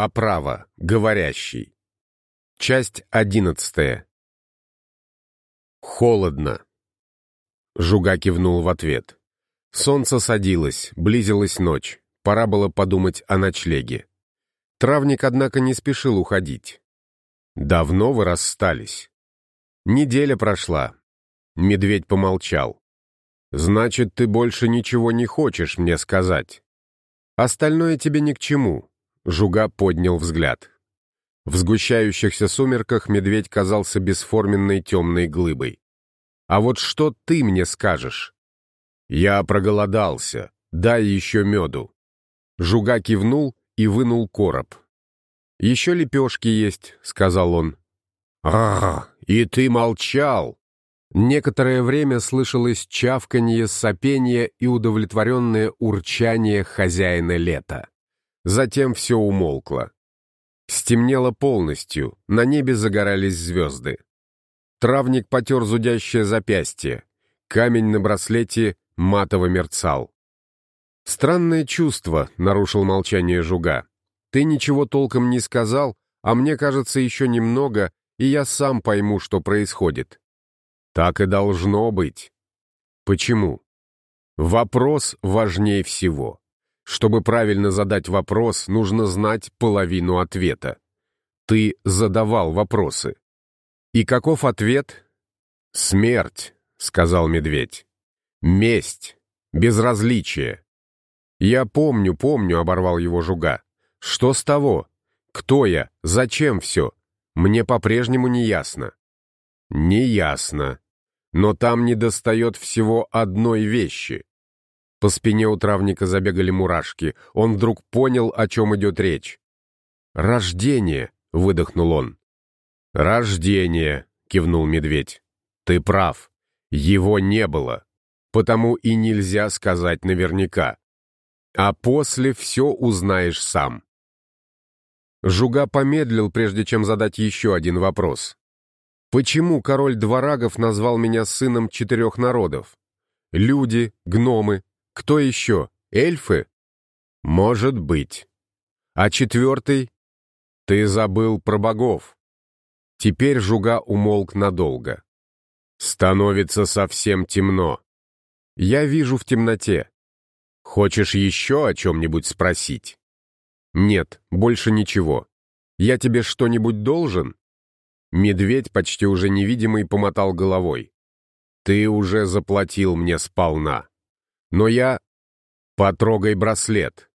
Оправа. Говорящий. Часть одиннадцатая. Холодно. Жуга кивнул в ответ. Солнце садилось, близилась ночь. Пора было подумать о ночлеге. Травник, однако, не спешил уходить. «Давно вы расстались?» «Неделя прошла». Медведь помолчал. «Значит, ты больше ничего не хочешь мне сказать?» «Остальное тебе ни к чему. Жуга поднял взгляд. В сгущающихся сумерках медведь казался бесформенной темной глыбой. «А вот что ты мне скажешь?» «Я проголодался. Дай еще меду». Жуга кивнул и вынул короб. «Еще лепешки есть», — сказал он. «А, и ты молчал!» Некоторое время слышалось чавканье, сопение и удовлетворенное урчание хозяина лета. Затем все умолкло. Стемнело полностью, на небе загорались звезды. Травник потер зудящее запястье. Камень на браслете матово мерцал. «Странное чувство», — нарушил молчание Жуга. «Ты ничего толком не сказал, а мне кажется еще немного, и я сам пойму, что происходит». «Так и должно быть». «Почему?» «Вопрос важнее всего». Чтобы правильно задать вопрос, нужно знать половину ответа. Ты задавал вопросы. И каков ответ? «Смерть», — сказал медведь. «Месть, безразличие». «Я помню, помню», — оборвал его жуга. «Что с того? Кто я? Зачем все? Мне по-прежнему не ясно». «Не ясно. Но там недостает всего одной вещи. По спине у травника забегали мурашки. Он вдруг понял, о чем идет речь. «Рождение!» — выдохнул он. «Рождение!» — кивнул медведь. «Ты прав. Его не было. Потому и нельзя сказать наверняка. А после все узнаешь сам». Жуга помедлил, прежде чем задать еще один вопрос. «Почему король Дворагов назвал меня сыном четырех народов? Люди, гномы, кто еще? Эльфы? Может быть. А четвертый? Ты забыл про богов. Теперь жуга умолк надолго. Становится совсем темно. Я вижу в темноте. Хочешь еще о чем-нибудь спросить? Нет, больше ничего. Я тебе что-нибудь должен? Медведь, почти уже невидимый, помотал головой. Ты уже заплатил мне сполна. Но я... Потрогай браслет.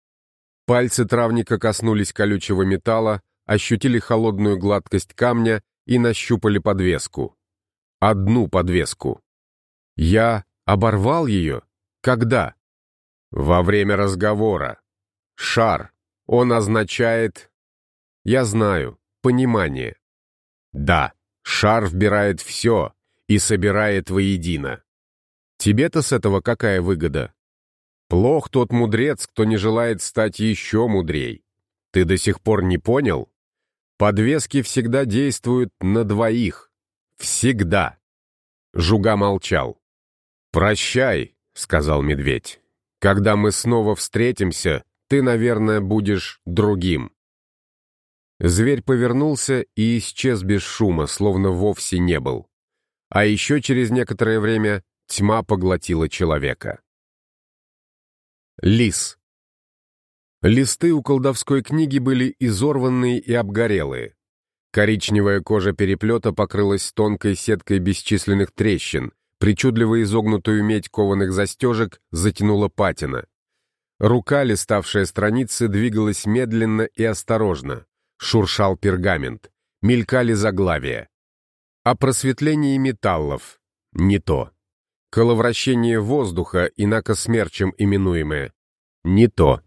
Пальцы травника коснулись колючего металла, ощутили холодную гладкость камня и нащупали подвеску. Одну подвеску. Я оборвал ее? Когда? Во время разговора. Шар. Он означает... Я знаю. Понимание. Да, шар вбирает все и собирает воедино. Тебе-то с этого какая выгода? Плох тот мудрец, кто не желает стать еще мудрей. Ты до сих пор не понял? Подвески всегда действуют на двоих. Всегда. Жуга молчал. «Прощай», — сказал медведь. «Когда мы снова встретимся, ты, наверное, будешь другим». Зверь повернулся и исчез без шума, словно вовсе не был. А еще через некоторое время Тьма поглотила человека. Лис. Листы у колдовской книги были изорванные и обгорелые. Коричневая кожа переплета покрылась тонкой сеткой бесчисленных трещин, причудливо изогнутую медь кованых застежек затянула патина. Рука, листавшая страницы, двигалась медленно и осторожно. Шуршал пергамент. Мелькали заглавия. О просветлении металлов. Не то. Коловращение воздуха, инако смерчем именуемое. Не то.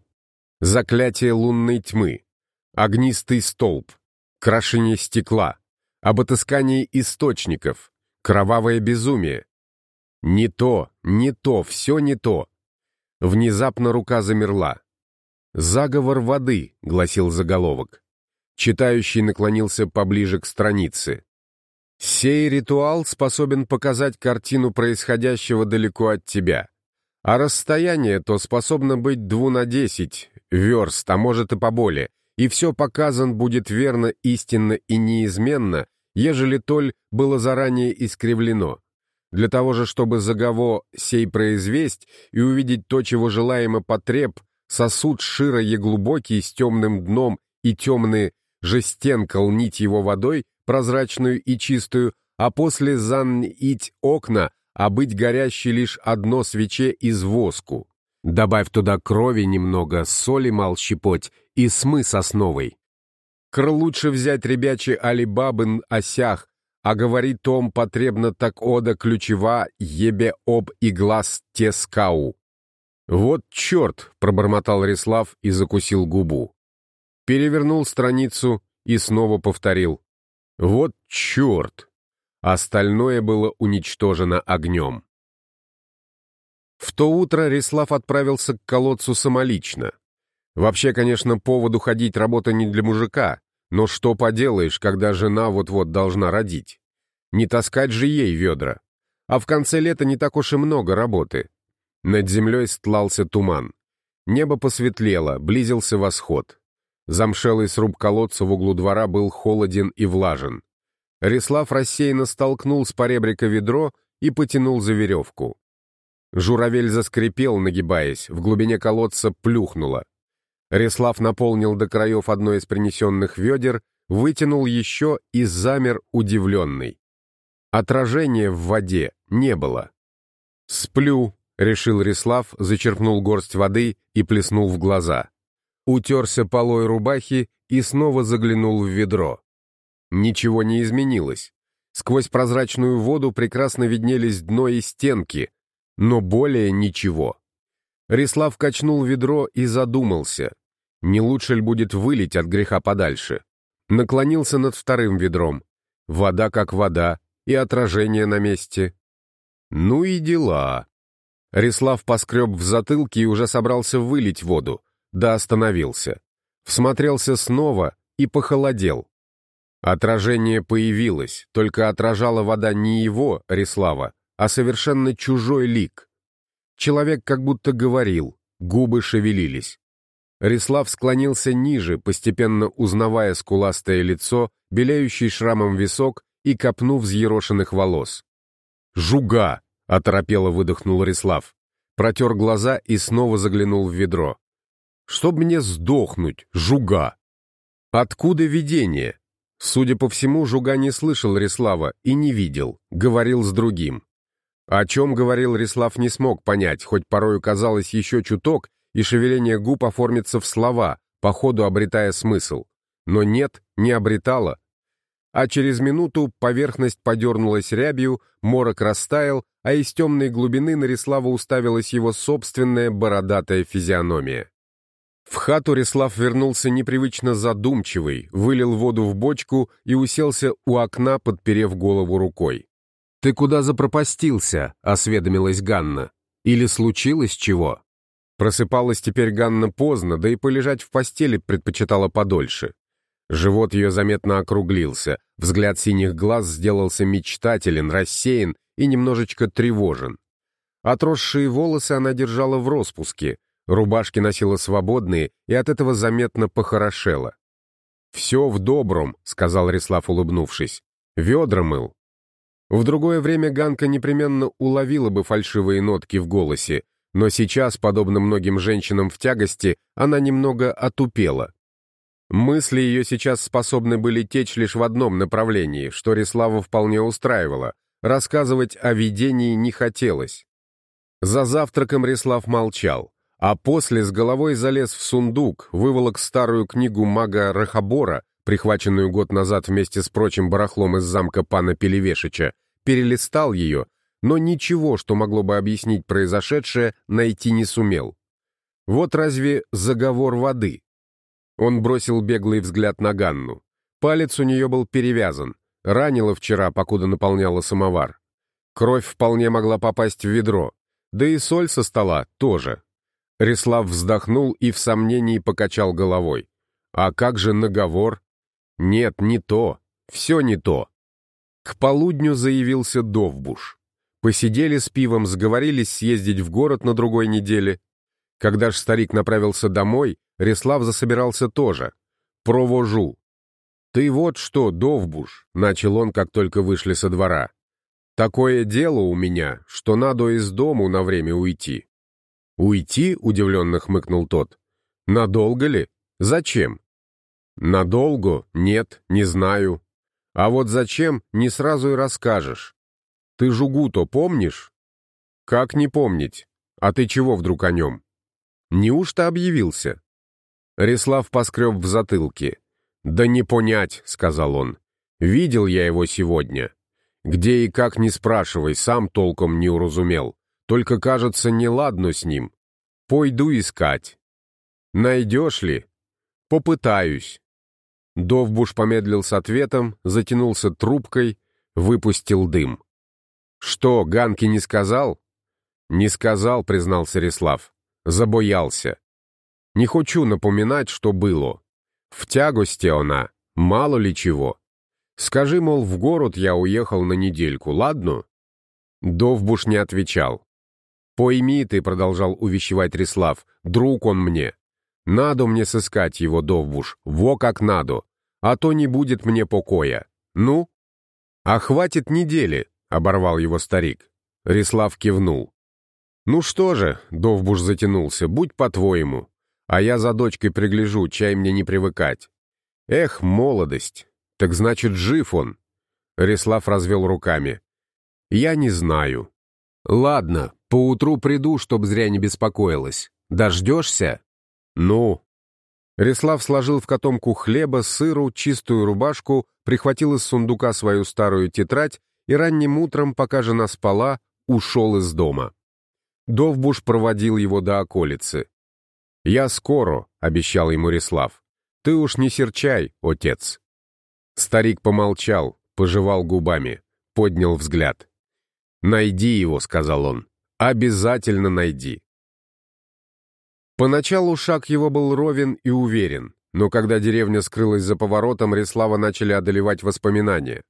Заклятие лунной тьмы. Огнистый столб. Крашение стекла. Об отыскании источников. Кровавое безумие. Не то, не то, все не то. Внезапно рука замерла. «Заговор воды», — гласил заголовок. Читающий наклонился поближе к странице. Сей ритуал способен показать картину происходящего далеко от тебя. А расстояние то способно быть дву на десять верст, а может и поболее, и все показан будет верно, истинно и неизменно, ежели толь было заранее искривлено. Для того же, чтобы загово сей произвесть и увидеть то, чего желаемо потреб, сосуд широ и глубокий с темным дном и темные же стенка лнить его водой, прозрачную и чистую, а после занить окна, а быть горящей лишь одно свече из воску. Добавь туда крови немного, соли мал щепоть и смы сосновой. Кр лучше взять ребячий алибабын осях, а говорит том потребно так ода ключева ебе об и глаз тескау. «Вот черт!» — пробормотал Рислав и закусил губу. Перевернул страницу и снова повторил. «Вот черт!» Остальное было уничтожено огнем. В то утро Рислав отправился к колодцу самолично. Вообще, конечно, поводу ходить работа не для мужика, но что поделаешь, когда жена вот-вот должна родить? Не таскать же ей ведра. А в конце лета не так уж и много работы. Над землей стлался туман. Небо посветлело, близился восход. Замшелый сруб колодца в углу двора был холоден и влажен. Рислав рассеянно столкнул с поребрика ведро и потянул за веревку. Журавель заскрипел, нагибаясь, в глубине колодца плюхнуло. Рислав наполнил до краев одно из принесенных ведер, вытянул еще и замер удивленный. Отражения в воде не было. «Сплю», — решил Рислав, зачерпнул горсть воды и плеснул в глаза. Утерся полой рубахи и снова заглянул в ведро. Ничего не изменилось. Сквозь прозрачную воду прекрасно виднелись дно и стенки, но более ничего. Рислав качнул ведро и задумался. Не лучше ли будет вылить от греха подальше? Наклонился над вторым ведром. Вода как вода, и отражение на месте. Ну и дела. Рислав поскреб в затылке и уже собрался вылить воду, да остановился. Всмотрелся снова и похолодел. Отражение появилось, только отражала вода не его, Рислава, а совершенно чужой лик. Человек как будто говорил, губы шевелились. Рислав склонился ниже, постепенно узнавая скуластое лицо, белеющий шрамом висок и копну взъерошенных волос. «Жуга!» — оторопело выдохнул Рислав. Протер глаза и снова заглянул в ведро. «Чтоб мне сдохнуть, жуга!» Откуда видение? Судя по всему, Жуга не слышал Рислава и не видел, говорил с другим. О чем говорил Рислав не смог понять, хоть порою казалось еще чуток, и шевеление губ оформится в слова, по ходу обретая смысл. Но нет, не обретало. А через минуту поверхность подернулась рябью, морок растаял, а из темной глубины на Рислава уставилась его собственная бородатая физиономия. В хату Рислав вернулся непривычно задумчивый, вылил воду в бочку и уселся у окна, подперев голову рукой. «Ты куда запропастился?» — осведомилась Ганна. «Или случилось чего?» Просыпалась теперь Ганна поздно, да и полежать в постели предпочитала подольше. Живот ее заметно округлился, взгляд синих глаз сделался мечтателен, рассеян и немножечко тревожен. Отросшие волосы она держала в распуске, рубашки носила свободные и от этого заметно похорошела. «Все в добром», — сказал Рислав, улыбнувшись. «Ведра мыл». В другое время Ганка непременно уловила бы фальшивые нотки в голосе, но сейчас, подобно многим женщинам в тягости, она немного отупела. Мысли ее сейчас способны были течь лишь в одном направлении, что Рислава вполне устраивало. Рассказывать о видении не хотелось. За завтраком Рислав молчал, а после с головой залез в сундук, выволок старую книгу мага Рахабора, прихваченную год назад вместе с прочим барахлом из замка пана Пелевешича, перелистал ее, но ничего, что могло бы объяснить произошедшее, найти не сумел. Вот разве заговор воды? Он бросил беглый взгляд на Ганну. Палец у нее был перевязан. Ранила вчера, покуда наполняла самовар. Кровь вполне могла попасть в ведро. Да и соль со стола тоже. Рислав вздохнул и в сомнении покачал головой. А как же наговор? Нет, не то. Все не то. К полудню заявился Довбуш. Посидели с пивом, сговорились съездить в город на другой неделе. Когда ж старик направился домой, Реслав засобирался тоже. провожу. Ты вот что, Довбуш, — начал он, как только вышли со двора. Такое дело у меня, что надо из дому на время уйти. Уйти? — удивленно хмыкнул тот. Надолго ли? Зачем? Надолго? Нет, не знаю. А вот зачем, не сразу и расскажешь. Ты Жугу-то помнишь? Как не помнить? А ты чего вдруг о нем? Неужто объявился? Рислав поскреб в затылке. «Да не понять», — сказал он. «Видел я его сегодня. Где и как не спрашивай, сам толком не уразумел. Только, кажется, неладно с ним. Пойду искать». «Найдешь ли?» «Попытаюсь». Довбуш помедлил с ответом, затянулся трубкой, выпустил дым. «Что, Ганки не сказал?» «Не сказал», — признался Рислав. «Забоялся. Не хочу напоминать, что было. В тягости она, мало ли чего. Скажи, мол, в город я уехал на недельку, ладно?» Довбуш не отвечал. «Пойми ты», — продолжал увещевать Рислав, — «друг он мне. Надо мне сыскать его, Довбуш, во как надо, а то не будет мне покоя. Ну?» «А хватит недели», — оборвал его старик. Рислав кивнул. «Ну что же», — Довбуш затянулся, — «будь по-твоему. А я за дочкой пригляжу, чай мне не привыкать. Эх, молодость! Так значит, жив он. Рислав развел руками. Я не знаю. Ладно, поутру приду, чтоб зря не беспокоилась. Дождешься? Ну. Рислав сложил в котомку хлеба, сыру, чистую рубашку, прихватил из сундука свою старую тетрадь и ранним утром, пока жена спала, ушел из дома. Довбуш проводил его до околицы. «Я скоро», — обещал ему Рислав. «Ты уж не серчай, отец». Старик помолчал, пожевал губами, поднял взгляд. «Найди его», — сказал он. «Обязательно найди». Поначалу шаг его был ровен и уверен, но когда деревня скрылась за поворотом, Рислава начали одолевать воспоминания.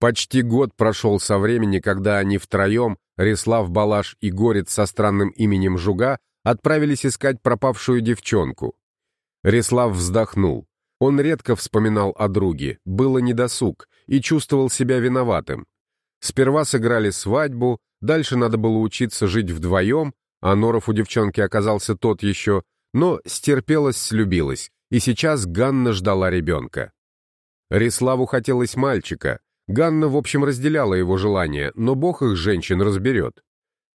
Почти год прошел со времени, когда они втроем, Рислав, Балаш и Горец со странным именем Жуга, отправились искать пропавшую девчонку. Реслав вздохнул. Он редко вспоминал о друге, было недосуг и чувствовал себя виноватым. Сперва сыграли свадьбу, дальше надо было учиться жить вдвоем, а Норов у девчонки оказался тот еще, но стерпелась, слюбилась, и сейчас Ганна ждала ребенка. Реславу хотелось мальчика. Ганна, в общем, разделяла его желание, но бог их женщин разберет.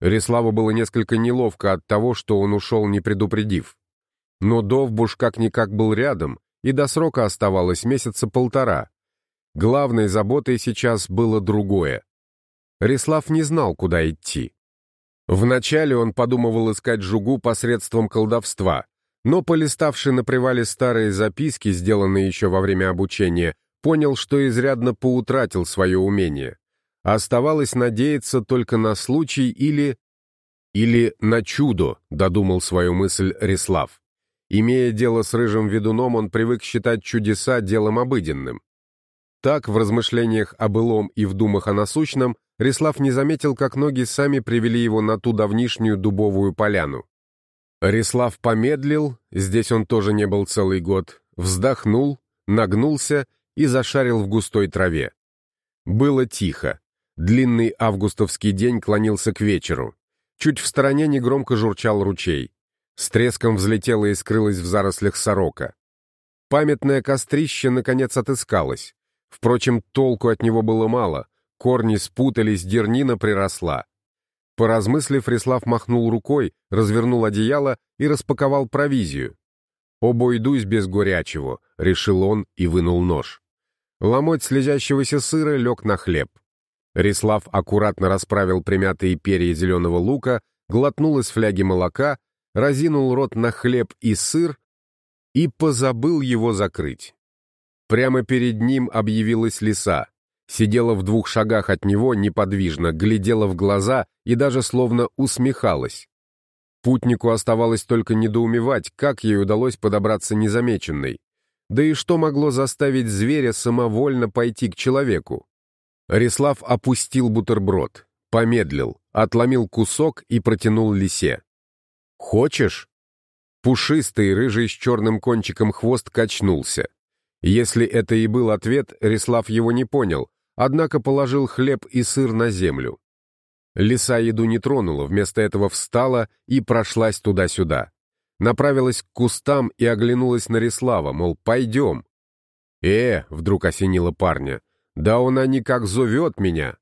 Риславу было несколько неловко от того, что он ушел, не предупредив. Но Довбуш как-никак был рядом, и до срока оставалось месяца полтора. Главной заботой сейчас было другое. Рислав не знал, куда идти. Вначале он подумывал искать жугу посредством колдовства, но, полиставший на привале старые записки, сделанные еще во время обучения, понял, что изрядно поутратил свое умение. Оставалось надеяться только на случай или... Или на чудо, додумал свою мысль Рислав. Имея дело с рыжим ведуном, он привык считать чудеса делом обыденным. Так, в размышлениях о былом и в думах о насущном, Рислав не заметил, как ноги сами привели его на ту давнишнюю дубовую поляну. Рислав помедлил, здесь он тоже не был целый год, вздохнул, нагнулся и зашарил в густой траве. Было тихо. Длинный августовский день клонился к вечеру. Чуть в стороне негромко журчал ручей. С треском взлетела и скрылась в зарослях сорока. Памятное кострище, наконец, отыскалось. Впрочем, толку от него было мало. Корни спутались, дернина приросла. Поразмыслив, Рислав махнул рукой, развернул одеяло и распаковал провизию. «Обойдусь без горячего», — решил он и вынул нож. Ломоть слезящегося сыра лег на хлеб. Рислав аккуратно расправил примятые перья зеленого лука, глотнул из фляги молока, разинул рот на хлеб и сыр и позабыл его закрыть. Прямо перед ним объявилась лиса. Сидела в двух шагах от него неподвижно, глядела в глаза и даже словно усмехалась. Путнику оставалось только недоумевать, как ей удалось подобраться незамеченной. Да и что могло заставить зверя самовольно пойти к человеку? Рислав опустил бутерброд, помедлил, отломил кусок и протянул лисе. «Хочешь?» Пушистый, рыжий с черным кончиком хвост качнулся. Если это и был ответ, Рислав его не понял, однако положил хлеб и сыр на землю. Лиса еду не тронула, вместо этого встала и прошлась туда-сюда. Направилась к кустам и оглянулась на Рислава, мол, пойдем. «Э!» — вдруг осенило парня. «Да она никак зовет меня!»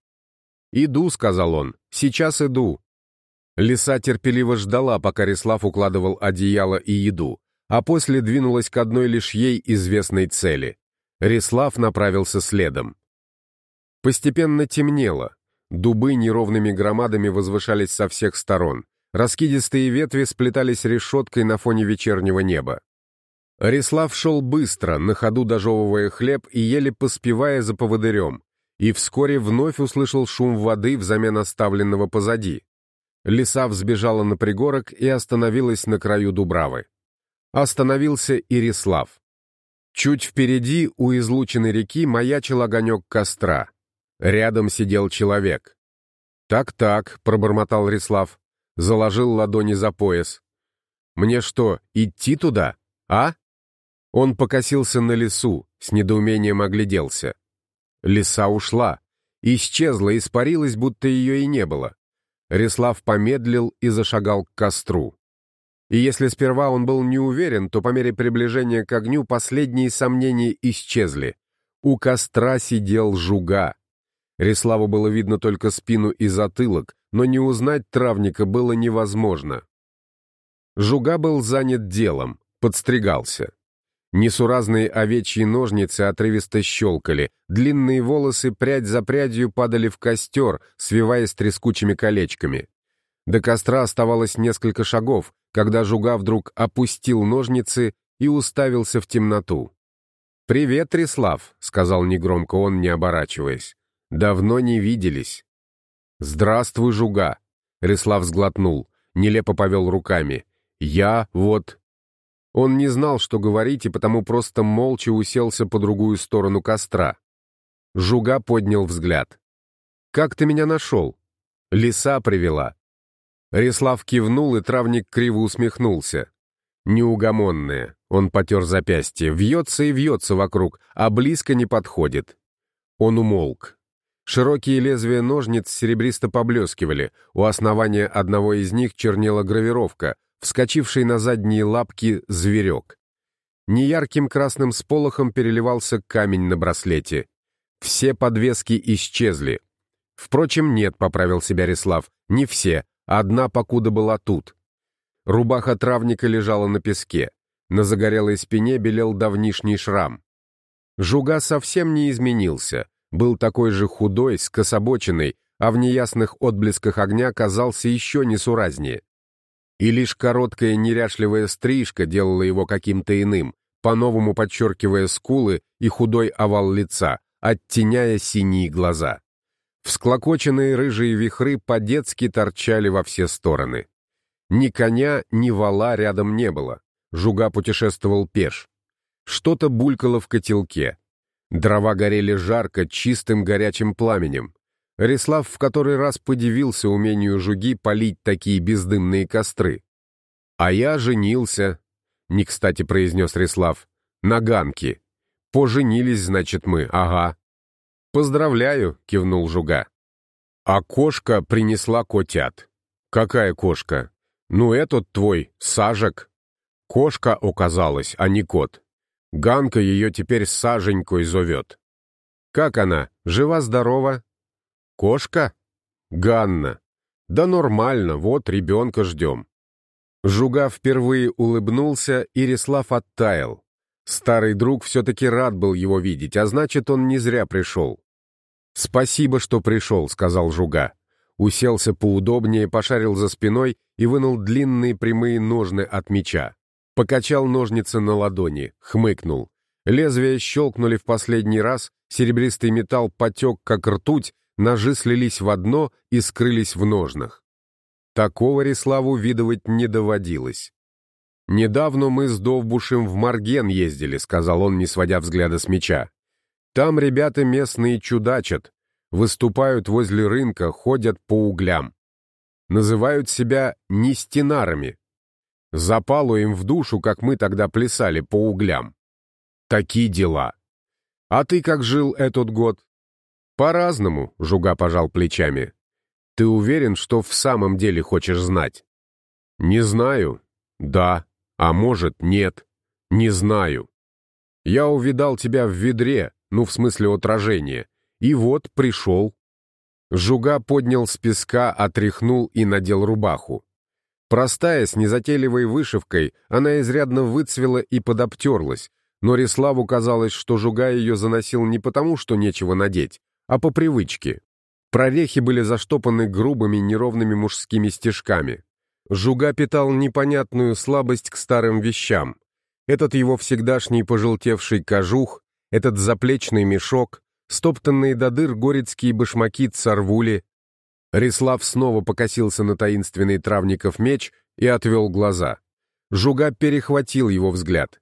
«Иду», — сказал он, — «сейчас иду». Лиса терпеливо ждала, пока Рислав укладывал одеяло и еду, а после двинулась к одной лишь ей известной цели. Рислав направился следом. Постепенно темнело. Дубы неровными громадами возвышались со всех сторон. Раскидистые ветви сплетались решеткой на фоне вечернего неба. Рислав шел быстро, на ходу дожевывая хлеб и еле поспевая за поводырем, и вскоре вновь услышал шум воды взамен оставленного позади. Лиса взбежала на пригорок и остановилась на краю Дубравы. Остановился и Рислав. Чуть впереди, у излученной реки, маячил огонек костра. Рядом сидел человек. «Так-так», — пробормотал Рислав, заложил ладони за пояс. «Мне что, идти туда, а?» Он покосился на лесу, с недоумением огляделся. Лиса ушла, исчезла, испарилась, будто ее и не было. Рислав помедлил и зашагал к костру. И если сперва он был не уверен, то по мере приближения к огню последние сомнения исчезли. У костра сидел жуга. Риславу было видно только спину и затылок, но не узнать травника было невозможно. Жуга был занят делом, подстригался. Несуразные овечьи ножницы отрывисто щелкали, длинные волосы прядь за прядью падали в костер, свиваясь трескучими колечками. До костра оставалось несколько шагов, когда Жуга вдруг опустил ножницы и уставился в темноту. «Привет, Рислав», — сказал негромко он, не оборачиваясь. Давно не виделись. Здравствуй, жуга. Рислав сглотнул, нелепо повел руками. Я вот... Он не знал, что говорить, и потому просто молча уселся по другую сторону костра. Жуга поднял взгляд. «Как ты меня нашел?» «Лиса привела». Рислав кивнул, и травник криво усмехнулся. Неугомонная. Он потер запястье, вьется и вьется вокруг, а близко не подходит. Он умолк. Широкие лезвия ножниц серебристо поблескивали, у основания одного из них чернела гравировка, вскочивший на задние лапки зверек. Неярким красным сполохом переливался камень на браслете. Все подвески исчезли. Впрочем, нет, поправил себя Рислав, не все, одна покуда была тут. Рубаха травника лежала на песке. На загорелой спине белел давнишний шрам. Жуга совсем не изменился был такой же худой, скособоченный, а в неясных отблесках огня казался еще несуразнее. И лишь короткая неряшливая стрижка делала его каким-то иным, по-новому подчеркивая скулы и худой овал лица, оттеняя синие глаза. Всклокоченные рыжие вихры по-детски торчали во все стороны. Ни коня, ни вала рядом не было. Жуга путешествовал пеш. Что-то булькало в котелке. Дрова горели жарко, чистым горячим пламенем. Рислав в который раз подивился умению жуги полить такие бездымные костры. «А я женился», — не кстати произнес Рислав, — «на Ганке. Поженились, значит, мы, ага». «Поздравляю», — кивнул жуга. «А кошка принесла котят». «Какая кошка?» «Ну, этот твой, сажек». Кошка оказалась, а не кот. Ганка ее теперь Саженькой зовет. Как она? Жива-здорова? Кошка? Ганна. Да нормально, вот ребенка ждем. Жуга впервые улыбнулся, и Рислав оттаял. Старый друг все-таки рад был его видеть, а значит, он не зря пришел. «Спасибо, что пришел», — сказал Жуга. Уселся поудобнее, пошарил за спиной и вынул длинные прямые ножны от меча. Покачал ножницы на ладони, хмыкнул. Лезвия щелкнули в последний раз, серебристый металл потек, как ртуть, ножи слились в одно и скрылись в ножнах. Такого Риславу видывать не доводилось. «Недавно мы с Довбушем в Марген ездили», — сказал он, не сводя взгляда с меча. «Там ребята местные чудачат, выступают возле рынка, ходят по углям. Называют себя нестенарами, Запало им в душу, как мы тогда плясали по углям. Такие дела. А ты как жил этот год? По-разному, Жуга пожал плечами. Ты уверен, что в самом деле хочешь знать? Не знаю. Да. А может, нет. Не знаю. Я увидал тебя в ведре, ну, в смысле отражения, и вот пришел. Жуга поднял с песка, отряхнул и надел рубаху. Простая, с незатейливой вышивкой, она изрядно выцвела и подобтерлась, но Реславу казалось, что Жуга ее заносил не потому, что нечего надеть, а по привычке. Прорехи были заштопаны грубыми неровными мужскими стежками. Жуга питал непонятную слабость к старым вещам. Этот его всегдашний пожелтевший кожух, этот заплечный мешок, стоптанные до дыр горецкие башмаки царвули, Рислав снова покосился на таинственный травников меч и отвел глаза. Жуга перехватил его взгляд.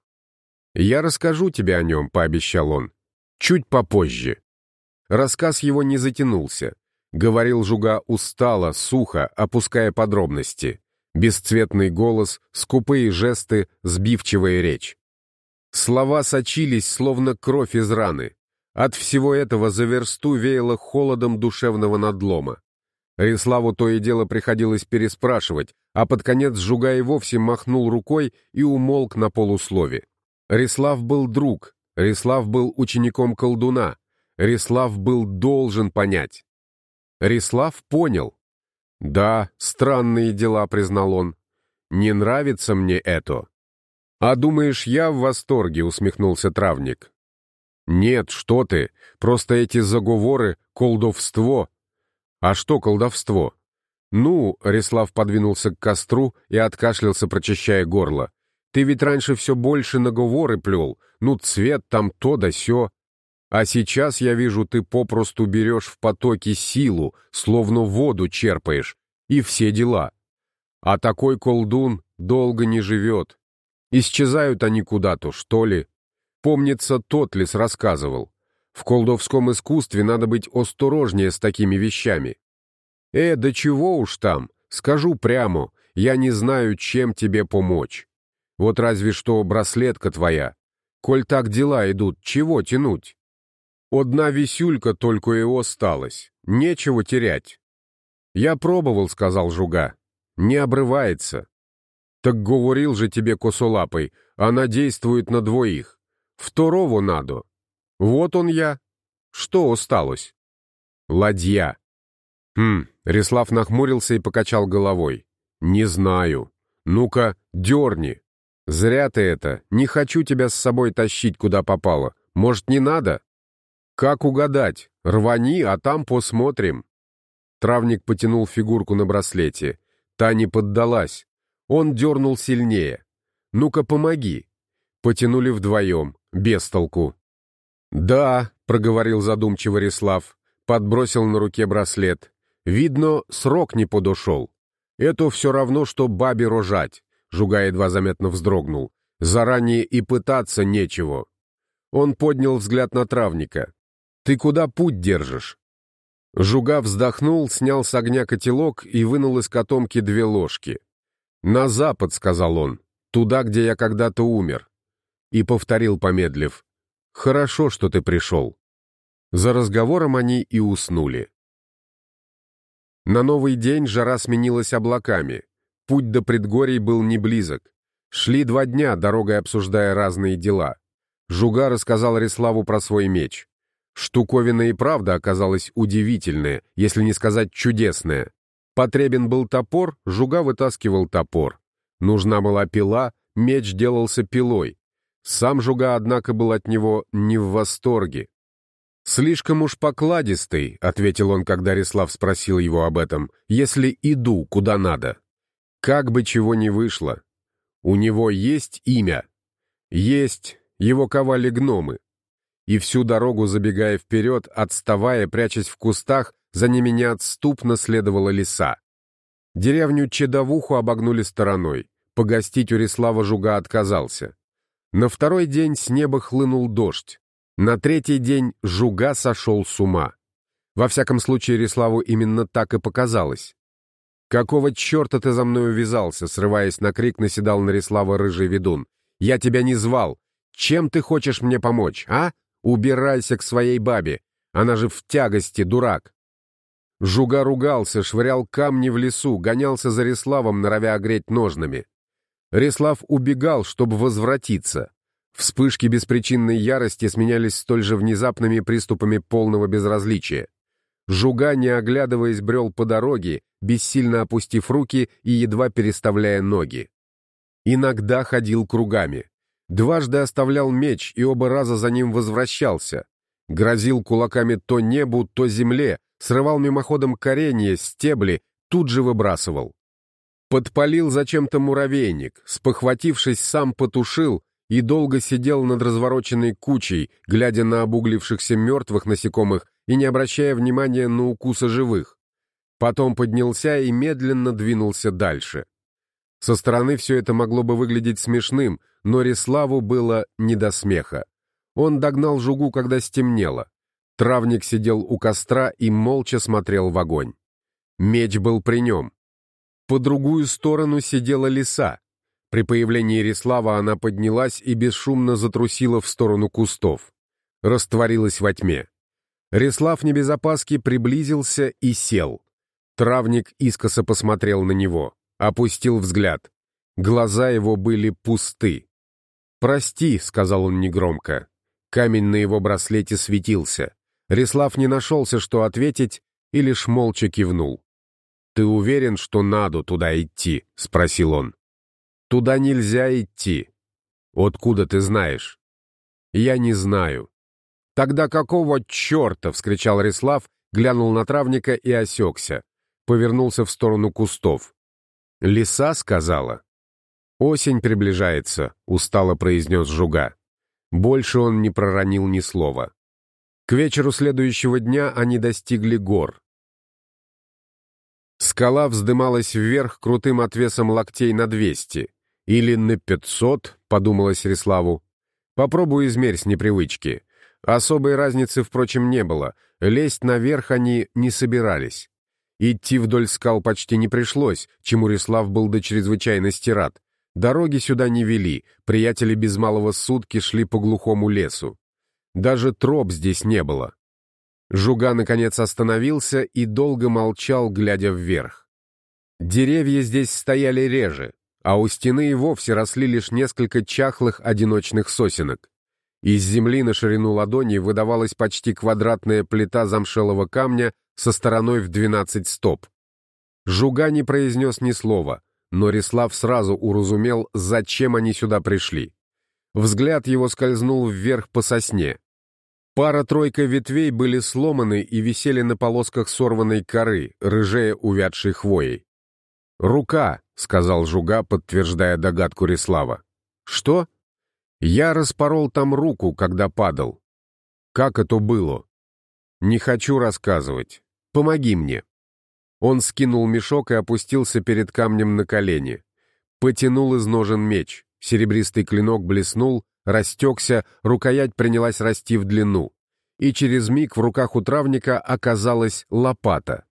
«Я расскажу тебе о нем», — пообещал он. «Чуть попозже». Рассказ его не затянулся. Говорил Жуга устало, сухо, опуская подробности. Бесцветный голос, скупые жесты, сбивчивая речь. Слова сочились, словно кровь из раны. От всего этого за версту веяло холодом душевного надлома. Риславу то и дело приходилось переспрашивать, а под конец Жуга и вовсе махнул рукой и умолк на полуслове. Рислав был друг, Рислав был учеником колдуна, Рислав был должен понять. Рислав понял. «Да, странные дела», — признал он. «Не нравится мне это». «А думаешь, я в восторге?» — усмехнулся травник. «Нет, что ты, просто эти заговоры, колдовство, «А что колдовство?» «Ну», — Рислав подвинулся к костру и откашлялся, прочищая горло. «Ты ведь раньше все больше наговоры плел, ну, цвет там то да сё. А сейчас, я вижу, ты попросту берешь в потоке силу, словно воду черпаешь, и все дела. А такой колдун долго не живет. Исчезают они куда-то, что ли? Помнится, Тотлис рассказывал. В колдовском искусстве надо быть осторожнее с такими вещами. Э, да чего уж там, скажу прямо, я не знаю, чем тебе помочь. Вот разве что браслетка твоя. Коль так дела идут, чего тянуть? Одна висюлька только и осталась, нечего терять. Я пробовал, сказал Жуга. Не обрывается. Так говорил же тебе косолапой, она действует на двоих. Второго надо. Вот он я. Что осталось? Ладья. Хм, Рислав нахмурился и покачал головой. Не знаю. Ну-ка, дерни. Зря ты это. Не хочу тебя с собой тащить, куда попало. Может, не надо? Как угадать? Рвани, а там посмотрим. Травник потянул фигурку на браслете. Та не поддалась. Он дернул сильнее. «Ну-ка, помоги!» Потянули вдвоем, без толку. «Да», — проговорил задумчиво Рислав, подбросил на руке браслет. «Видно, срок не подошел. Это все равно, что бабе рожать», — Жуга едва заметно вздрогнул. «Заранее и пытаться нечего». Он поднял взгляд на травника. «Ты куда путь держишь?» Жуга вздохнул, снял с огня котелок и вынул из котомки две ложки. «На запад», — сказал он, — «туда, где я когда-то умер». И повторил, помедлив, «Хорошо, что ты пришел». За разговором они и уснули. На новый день жара сменилась облаками. Путь до предгорий был не близок. Шли два дня, дорогой обсуждая разные дела. Жуга рассказал Реславу про свой меч. Штуковина и правда оказалась удивительная, если не сказать чудесная. Потребен был топор, Жуга вытаскивал топор. Нужна была пила, меч делался пилой. Сам Жуга, однако, был от него не в восторге. «Слишком уж покладистый», — ответил он, когда Рислав спросил его об этом, «если иду, куда надо. Как бы чего ни вышло. У него есть имя. Есть, его ковали гномы. И всю дорогу, забегая вперед, отставая, прячась в кустах, за ними неотступно следовала леса. Деревню Чедовуху обогнули стороной. Погостить у Рислава Жуга отказался. На второй день с неба хлынул дождь. На третий день Жуга сошел с ума. Во всяком случае, Риславу именно так и показалось. «Какого черта ты за мной увязался?» Срываясь на крик, наседал на Рислава рыжий ведун. «Я тебя не звал. Чем ты хочешь мне помочь, а? Убирайся к своей бабе! Она же в тягости, дурак!» Жуга ругался, швырял камни в лесу, гонялся за Реславом, норовя огреть ножнами. Реслав убегал, чтобы возвратиться. Вспышки беспричинной ярости сменялись столь же внезапными приступами полного безразличия. Жуга, не оглядываясь, брел по дороге, бессильно опустив руки и едва переставляя ноги. Иногда ходил кругами. Дважды оставлял меч и оба раза за ним возвращался. Грозил кулаками то небу, то земле, срывал мимоходом коренья, стебли, тут же выбрасывал. Подпалил зачем-то муравейник, спохватившись, сам потушил и долго сидел над развороченной кучей, глядя на обуглившихся мертвых насекомых и не обращая внимания на укусы живых. Потом поднялся и медленно двинулся дальше. Со стороны все это могло бы выглядеть смешным, но Реславу было не до смеха. Он догнал жугу, когда стемнело. Травник сидел у костра и молча смотрел в огонь. Меч был при нем. По другую сторону сидела лиса. При появлении Реслава она поднялась и бесшумно затрусила в сторону кустов. Растворилась во тьме. Реслав небезопаски приблизился и сел. Травник искоса посмотрел на него, опустил взгляд. Глаза его были пусты. «Прости», — сказал он негромко. Камень на его браслете светился. Реслав не нашелся, что ответить, и лишь молча кивнул. «Ты уверен, что надо туда идти?» — спросил он. «Туда нельзя идти». «Откуда ты знаешь?» «Я не знаю». «Тогда какого черта?» — вскричал Реслав, глянул на травника и осекся. Повернулся в сторону кустов. «Лиса сказала?» «Осень приближается», — устало произнес Жуга. Больше он не проронил ни слова. К вечеру следующего дня они достигли гор. Скала вздымалась вверх крутым отвесом локтей на 200. Или на 500, подумалось Риславу. Попробуй измерь с непривычки. Особой разницы, впрочем, не было. Лезть наверх они не собирались. Идти вдоль скал почти не пришлось, чему Рислав был до чрезвычайности рад. Дороги сюда не вели, приятели без малого сутки шли по глухому лесу. Даже троп здесь не было. Жуга, наконец, остановился и долго молчал, глядя вверх. Деревья здесь стояли реже, а у стены и вовсе росли лишь несколько чахлых одиночных сосенок. Из земли на ширину ладони выдавалась почти квадратная плита замшелого камня со стороной в 12 стоп. Жуга не произнес ни слова, но Рислав сразу уразумел, зачем они сюда пришли. Взгляд его скользнул вверх по сосне. Пара-тройка ветвей были сломаны и висели на полосках сорванной коры, рыжее увядшей хвоей. «Рука», — сказал Жуга, подтверждая догадку Реслава. «Что?» «Я распорол там руку, когда падал». «Как это было?» «Не хочу рассказывать. Помоги мне». Он скинул мешок и опустился перед камнем на колени. Потянул из ножен меч. Серебристый клинок блеснул, растекся, рукоять принялась расти в длину. И через миг в руках у травника оказалась лопата.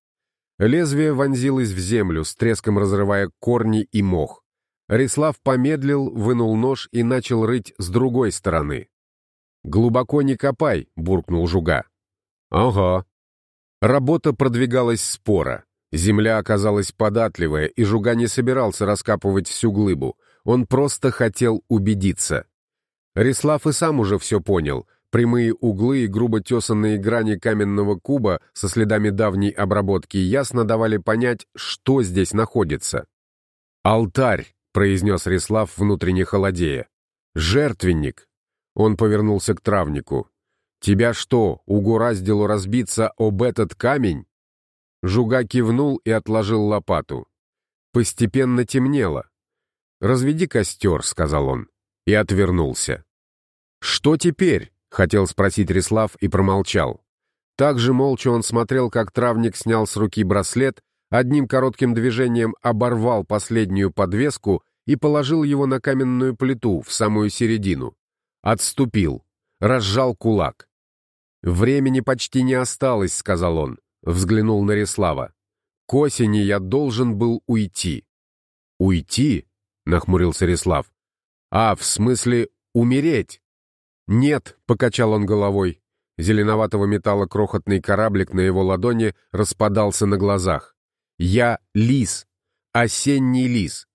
Лезвие вонзилось в землю, с треском разрывая корни и мох. Рислав помедлил, вынул нож и начал рыть с другой стороны. «Глубоко не копай», — буркнул Жуга. «Ага». Работа продвигалась спора. Земля оказалась податливая, и Жуга не собирался раскапывать всю глыбу. Он просто хотел убедиться. Рислав и сам уже все понял. Прямые углы и грубо тесанные грани каменного куба со следами давней обработки ясно давали понять, что здесь находится. «Алтарь», — произнес Рислав, внутренне холодея. «Жертвенник». Он повернулся к травнику. «Тебя что, угораздило разбиться об этот камень?» Жуга кивнул и отложил лопату. Постепенно темнело. «Разведи костер», — сказал он и отвернулся. «Что теперь?» — хотел спросить Рислав и промолчал. Так же молча он смотрел, как травник снял с руки браслет, одним коротким движением оборвал последнюю подвеску и положил его на каменную плиту в самую середину. Отступил, разжал кулак. «Времени почти не осталось», — сказал он, взглянул на Рислава. «К осени я должен был уйти». «Уйти?» — нахмурился Рислав. «А, в смысле, умереть?» «Нет», — покачал он головой. Зеленоватого металла крохотный кораблик на его ладони распадался на глазах. «Я лис. Осенний лис.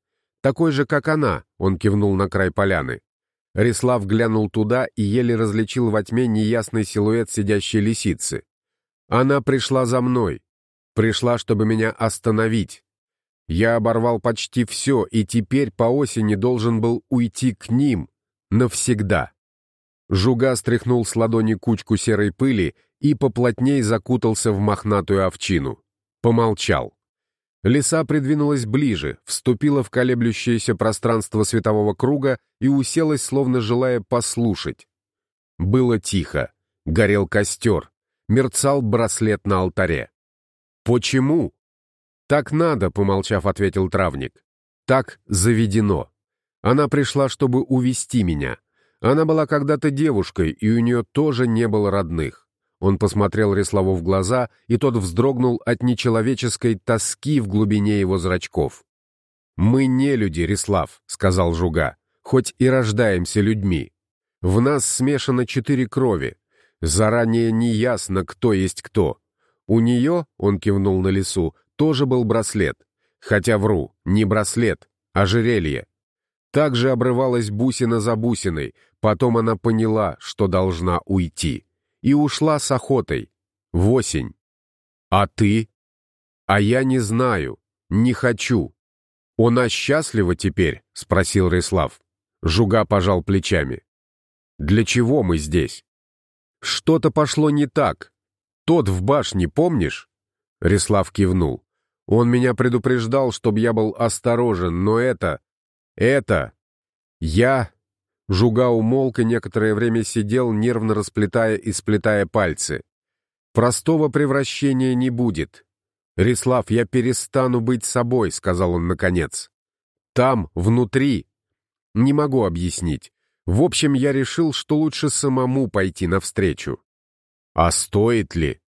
Такой же, как она», — он кивнул на край поляны. Рислав глянул туда и еле различил во тьме неясный силуэт сидящей лисицы. Она пришла за мной. Пришла, чтобы меня остановить. Я оборвал почти все, и теперь по осени должен был уйти к ним. Навсегда. Жуга стряхнул с ладони кучку серой пыли и поплотней закутался в мохнатую овчину. Помолчал. Лиса придвинулась ближе, вступила в колеблющееся пространство светового круга и уселась, словно желая послушать. Было тихо. Горел костер. Мерцал браслет на алтаре. «Почему?» «Так надо», — помолчав, ответил травник. «Так заведено. Она пришла, чтобы увести меня. Она была когда-то девушкой, и у нее тоже не было родных. Он посмотрел Реславу в глаза, и тот вздрогнул от нечеловеческой тоски в глубине его зрачков. «Мы не люди, Реслав», — сказал Жуга, — «хоть и рождаемся людьми. В нас смешано четыре крови. Заранее не ясно, кто есть кто. У нее, — он кивнул на лесу, — тоже был браслет. Хотя вру, не браслет, а жерелье. Также обрывалась бусина за бусиной, потом она поняла, что должна уйти и ушла с охотой. В осень. А ты? А я не знаю, не хочу. Она счастлива теперь? Спросил Рислав. Жуга пожал плечами. Для чего мы здесь? Что-то пошло не так. Тот в башне, помнишь? Рислав кивнул. Он меня предупреждал, чтобы я был осторожен, но это... Это... Я Жуга умолк и некоторое время сидел, нервно расплетая и сплетая пальцы. «Простого превращения не будет. Рислав, я перестану быть собой», — сказал он наконец. «Там, внутри. Не могу объяснить. В общем, я решил, что лучше самому пойти навстречу». «А стоит ли?»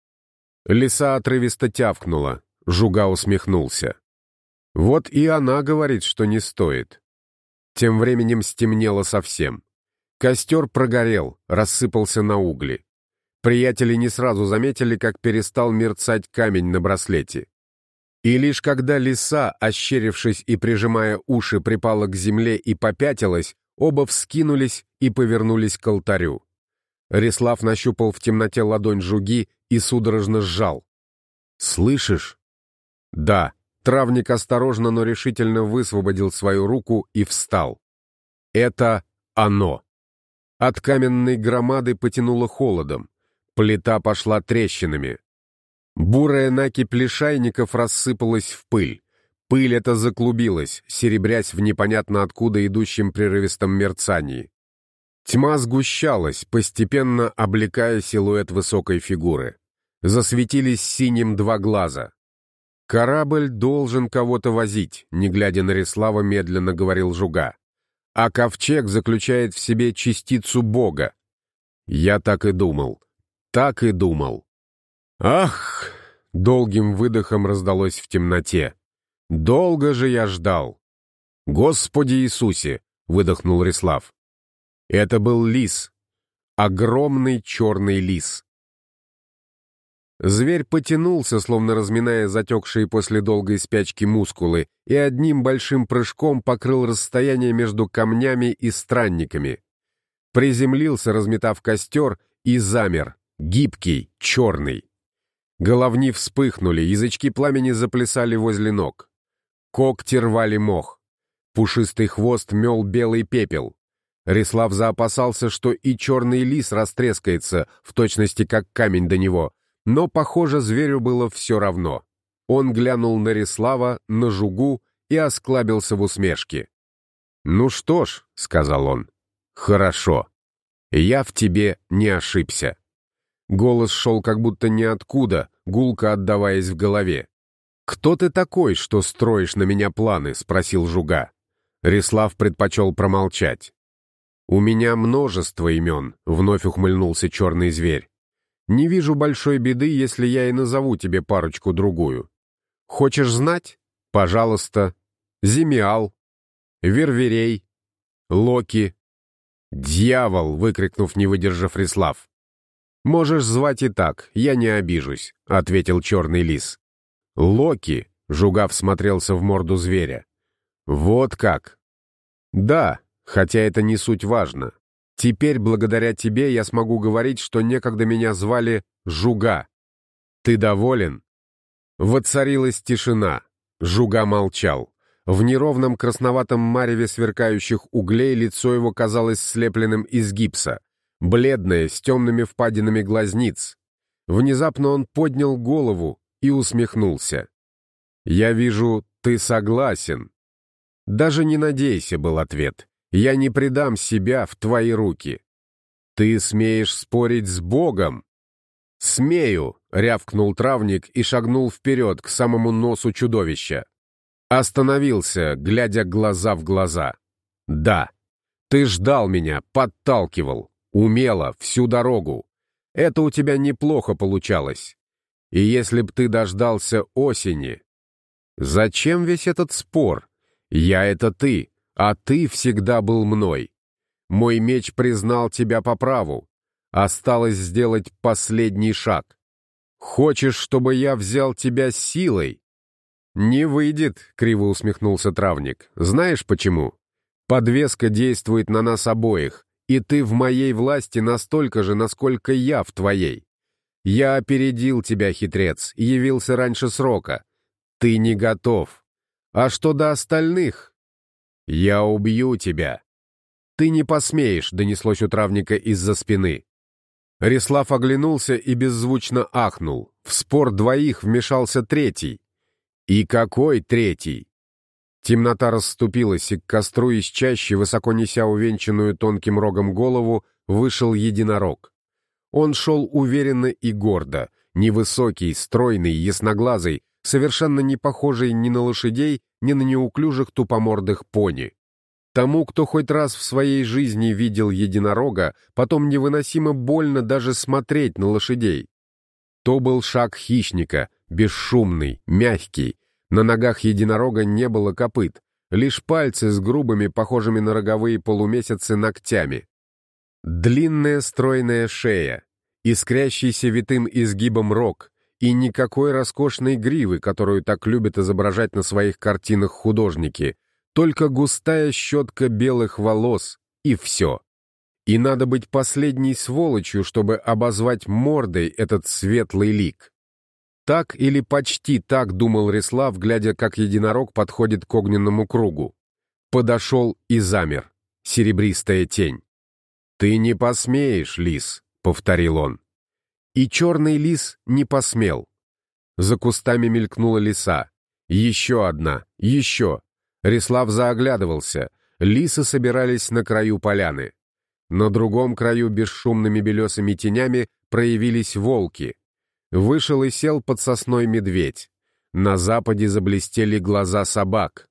Лиса отрывисто тявкнула. Жуга усмехнулся. «Вот и она говорит, что не стоит. Тем временем стемнело совсем. Костер прогорел, рассыпался на угли. Приятели не сразу заметили, как перестал мерцать камень на браслете. И лишь когда лиса, ощерившись и прижимая уши, припала к земле и попятилась, оба вскинулись и повернулись к алтарю. Рислав нащупал в темноте ладонь жуги и судорожно сжал. «Слышишь?» «Да», Травник осторожно, но решительно высвободил свою руку и встал. Это оно. От каменной громады потянуло холодом. Плита пошла трещинами. Бурая накипь лишайников рассыпалась в пыль. Пыль эта заклубилась, серебрясь в непонятно откуда идущем прерывистом мерцании. Тьма сгущалась, постепенно облекая силуэт высокой фигуры. Засветились синим два глаза. «Корабль должен кого-то возить», — не глядя на Реслава, медленно говорил Жуга. «А ковчег заключает в себе частицу Бога». Я так и думал. Так и думал. «Ах!» — долгим выдохом раздалось в темноте. «Долго же я ждал!» «Господи Иисусе!» — выдохнул Реслав. Это был лис. Огромный черный лис. Зверь потянулся, словно разминая затекшие после долгой спячки мускулы, и одним большим прыжком покрыл расстояние между камнями и странниками. Приземлился, разметав костер, и замер, гибкий, черный. Головни вспыхнули, язычки пламени заплясали возле ног. Когти рвали мох. Пушистый хвост мел белый пепел. Рислав заопасался, что и черный лис растрескается, в точности как камень до него, но, похоже, зверю было все равно. Он глянул на Рислава, на жугу и осклабился в усмешке. «Ну что ж», — сказал он, — «хорошо. Я в тебе не ошибся». Голос шел как будто ниоткуда, гулко отдаваясь в голове. «Кто ты такой, что строишь на меня планы?» — спросил Жуга. Рислав предпочел промолчать. «У меня множество имен», — вновь ухмыльнулся черный зверь. Не вижу большой беды, если я и назову тебе парочку-другую. Хочешь знать? Пожалуйста. Зимиал, Верверей, Локи, «Дьявол!» — выкрикнув, не выдержав Рислав. «Можешь звать и так, я не обижусь», — ответил черный лис. «Локи!» — Жугав смотрелся в морду зверя. «Вот как!» «Да, хотя это не суть важно. Теперь, благодаря тебе, я смогу говорить, что некогда меня звали Жуга. Ты доволен?» Воцарилась тишина. Жуга молчал. В неровном красноватом мареве сверкающих углей лицо его казалось слепленным из гипса, бледное, с темными впадинами глазниц. Внезапно он поднял голову и усмехнулся. «Я вижу, ты согласен». «Даже не надейся», — был ответ. «Я не предам себя в твои руки». «Ты смеешь спорить с Богом?» «Смею!» — рявкнул травник и шагнул вперед к самому носу чудовища. Остановился, глядя глаза в глаза. «Да, ты ждал меня, подталкивал, умело, всю дорогу. Это у тебя неплохо получалось. И если б ты дождался осени... Зачем весь этот спор? Я — это ты, а ты всегда был мной. Мой меч признал тебя по праву. Осталось сделать последний шаг. Хочешь, чтобы я взял тебя силой? «Не выйдет», — криво усмехнулся травник. «Знаешь почему? Подвеска действует на нас обоих, и ты в моей власти настолько же, насколько я в твоей. Я опередил тебя, хитрец, явился раньше срока. Ты не готов. А что до остальных? Я убью тебя. Ты не посмеешь, донеслось у травника из-за спины. Рислав оглянулся и беззвучно ахнул. В спор двоих вмешался третий. И какой третий? Темнота расступилась, и к костру из чащи, высоко неся увенчанную тонким рогом голову, вышел единорог. Он шел уверенно и гордо, невысокий, стройный, ясноглазый, совершенно не похожий ни на лошадей, ни на неуклюжих тупомордых пони. Тому, кто хоть раз в своей жизни видел единорога, потом невыносимо больно даже смотреть на лошадей. То был шаг хищника, бесшумный, мягкий. На ногах единорога не было копыт, лишь пальцы с грубыми, похожими на роговые полумесяцы, ногтями. Длинная стройная шея, искрящийся витым изгибом рог и никакой роскошной гривы, которую так любят изображать на своих картинах художники, только густая щетка белых волос, и все. И надо быть последней сволочью, чтобы обозвать мордой этот светлый лик. Так или почти так думал Реслав, глядя, как единорог подходит к огненному кругу. Подошел и замер. Серебристая тень. «Ты не посмеешь, лис», — повторил он. И черный лис не посмел. За кустами мелькнула лиса. Еще одна, еще. Реслав заоглядывался. Лисы собирались на краю поляны. На другом краю бесшумными белесыми тенями проявились волки. Вышел и сел под сосной медведь. На западе заблестели глаза собак.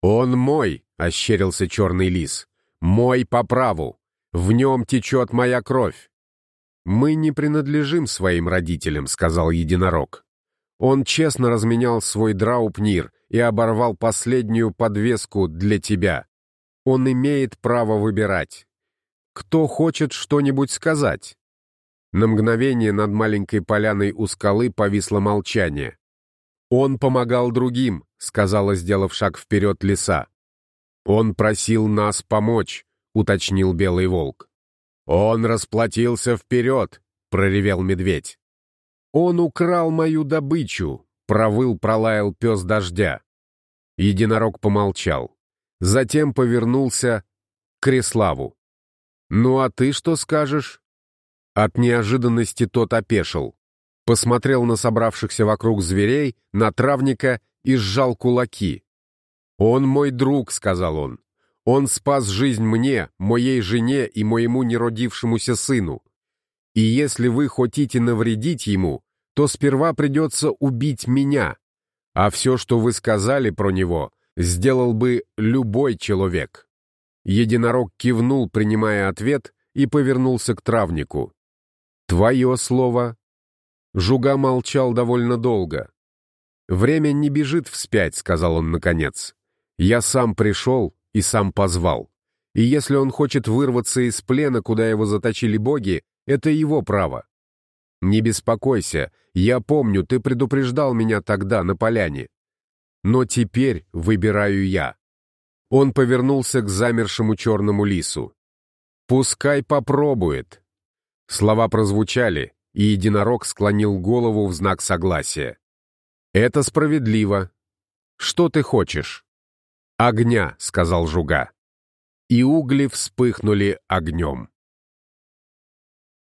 «Он мой!» — ощерился черный лис. «Мой по праву! В нем течет моя кровь!» «Мы не принадлежим своим родителям», — сказал единорог. Он честно разменял свой драупнир и оборвал последнюю подвеску для тебя. Он имеет право выбирать. Кто хочет что-нибудь сказать? На мгновение над маленькой поляной у скалы повисло молчание. «Он помогал другим», — сказала, сделав шаг вперед лиса. «Он просил нас помочь», — уточнил Белый Волк. «Он расплатился вперед», — проревел медведь. «Он украл мою добычу», — провыл, пролаял пес дождя. Единорог помолчал. Затем повернулся к Креславу. «Ну а ты что скажешь?» От неожиданности тот опешил. Посмотрел на собравшихся вокруг зверей, на травника и сжал кулаки. «Он мой друг», — сказал он. «Он спас жизнь мне, моей жене и моему неродившемуся сыну. И если вы хотите навредить ему, то сперва придется убить меня. А все, что вы сказали про него, сделал бы любой человек». Единорог кивнул, принимая ответ, и повернулся к травнику. «Твое слово». Жуга молчал довольно долго. «Время не бежит вспять», — сказал он наконец. «Я сам пришел и сам позвал. И если он хочет вырваться из плена, куда его заточили боги, это его право. Не беспокойся, я помню, ты предупреждал меня тогда на поляне. Но теперь выбираю я. Он повернулся к замершему черному лису. «Пускай попробует». Слова прозвучали, и единорог склонил голову в знак согласия. «Это справедливо. Что ты хочешь?» «Огня», — сказал Жуга. И угли вспыхнули огнем.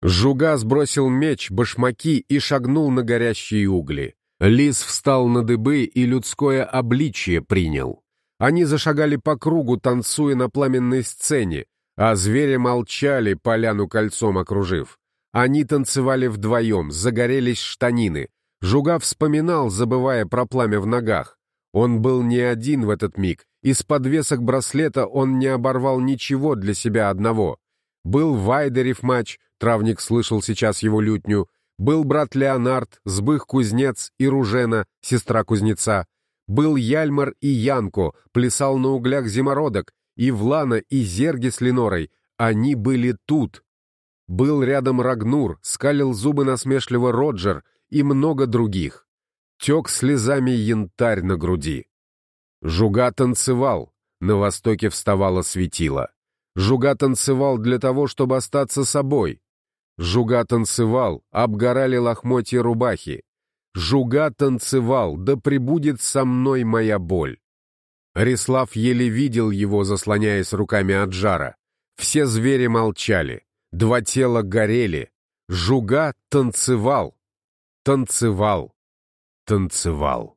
Жуга сбросил меч, башмаки и шагнул на горящие угли. Лис встал на дыбы и людское обличие принял. Они зашагали по кругу, танцуя на пламенной сцене, а звери молчали, поляну кольцом окружив. Они танцевали вдвоем, загорелись штанины. Жуга вспоминал, забывая про пламя в ногах. Он был не один в этот миг. Из подвесок браслета он не оборвал ничего для себя одного. Был Вайдерев матч, травник слышал сейчас его лютню. Был брат Леонард, Сбых-кузнец и Ружена, сестра кузнеца. Был Яльмар и Янко, плясал на углях зимородок, и Влана, и Зерги с Ленорой. Они были тут. Был рядом Рагнур, скалил зубы насмешливо Роджер и много других. Тек слезами янтарь на груди. Жуга танцевал, на востоке вставало светило. Жуга танцевал для того, чтобы остаться собой. Жуга танцевал, обгорали лохмотья рубахи. Жуга танцевал, да пребудет со мной моя боль. Рислав еле видел его, заслоняясь руками от жара. Все звери молчали, два тела горели. Жуга танцевал, танцевал, танцевал.